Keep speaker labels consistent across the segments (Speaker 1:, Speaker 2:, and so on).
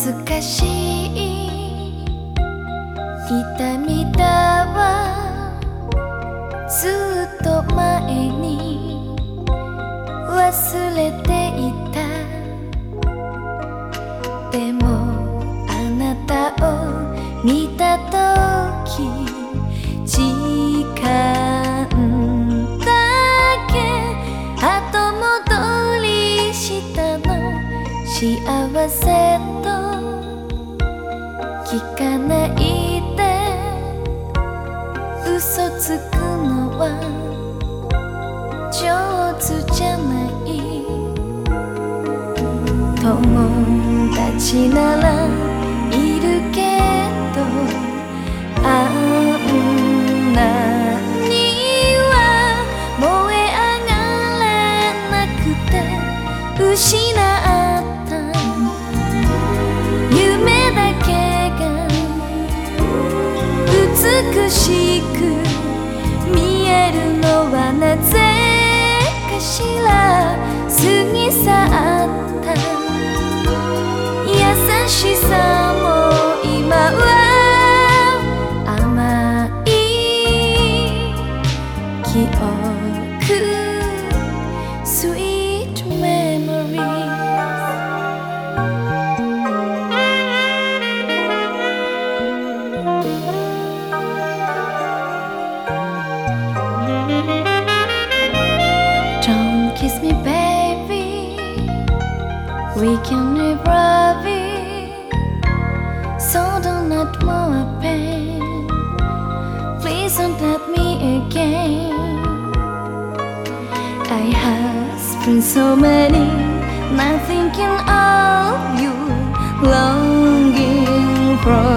Speaker 1: 懐かしい痛み忘れていた。でもあなたを見た時時間だけ後戻りしたの。幸せと聞かないで。嘘つくのは友達ならいるけどあんなには燃え上がれなくて失った夢だけが美しく Never be. So don't let more pain. Please don't let me again. I have spent so many nights thinking of you, longing for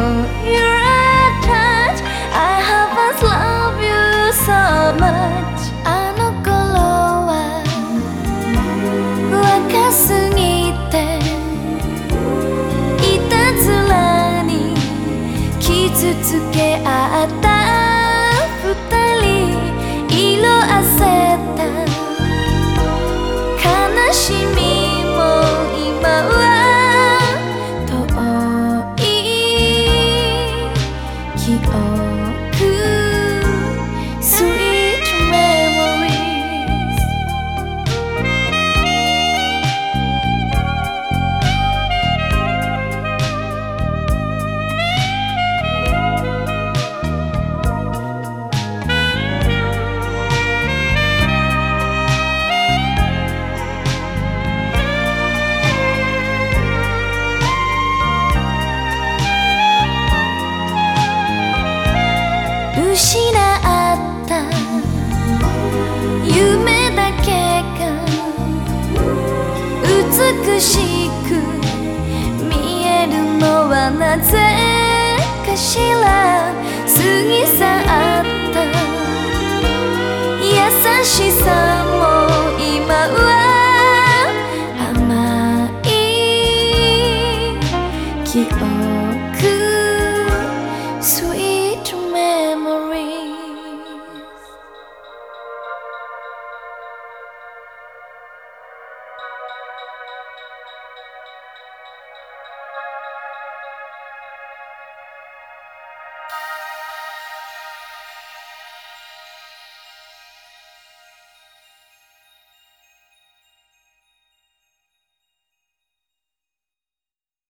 Speaker 1: 優しさ